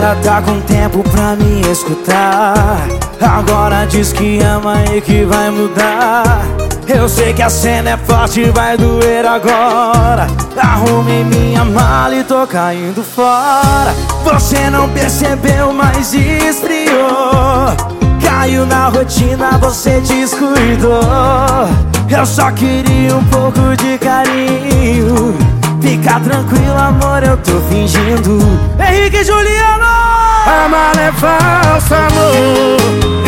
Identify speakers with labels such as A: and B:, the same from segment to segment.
A: Agora tá com tempo pra me escutar. Agora diz que ama e que vai mudar. Eu sei que a cena é forte vai doer agora. Arrumei minha mala e tô caindo fora. Você não percebeu, mas esfriou. Caiu na rotina, você descuidou. Eu só queria um pouco de carinho Fica tranquilo, amor, eu tô fingindo Henrique e Juliano!
B: Mala é falsa, amor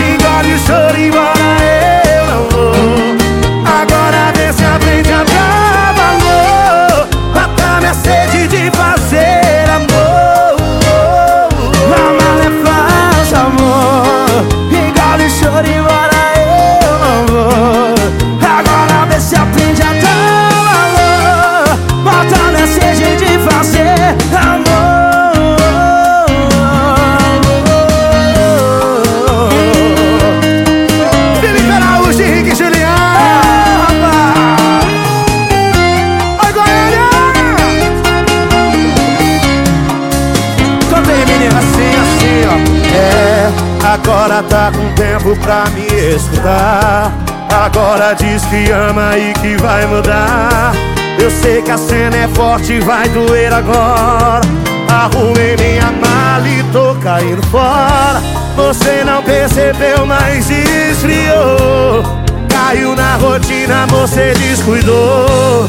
A: É, agora
B: tá com tempo pra me escutar. Agora diz que ama e que vai mudar. Eu sei que a cena é forte vai doer agora. Arrumei minha mala e tô caindo fora. Você não percebeu, mas esfriou. Caiu na rotina, você descuidou.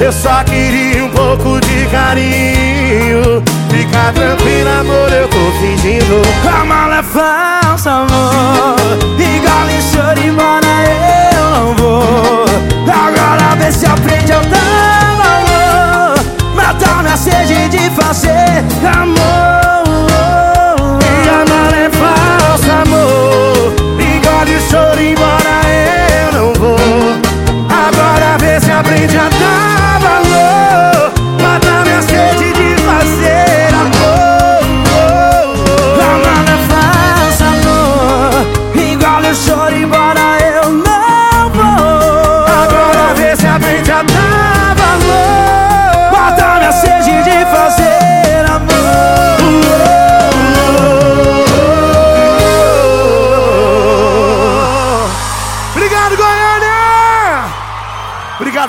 B: Eu só queria um pouco de carinho Fica tranquila, amor, eu tô fingindo.
A: A mala é falsa,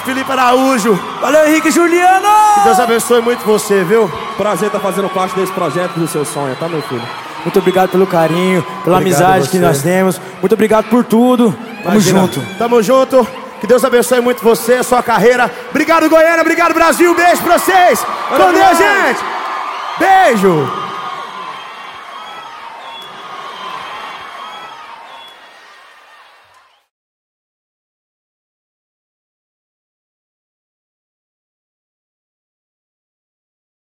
B: Felipe Araújo.
A: Valeu, Henrique e Juliano!
B: Que Deus abençoe muito você, viu?
C: Prazer estar fazendo parte desse projeto do seu sonho, tá, meu filho?
A: Muito obrigado pelo carinho, pela
B: Obrigado
A: amizade que nós temos. Muito obrigado por tudo. Tamo
B: Imagina.
A: junto.
B: Tamo junto. Que Deus abençoe muito você, a sua carreira. Obrigado, Goiânia. Obrigado, Brasil. Beijo pra vocês. Com Deus, gente. Beijo.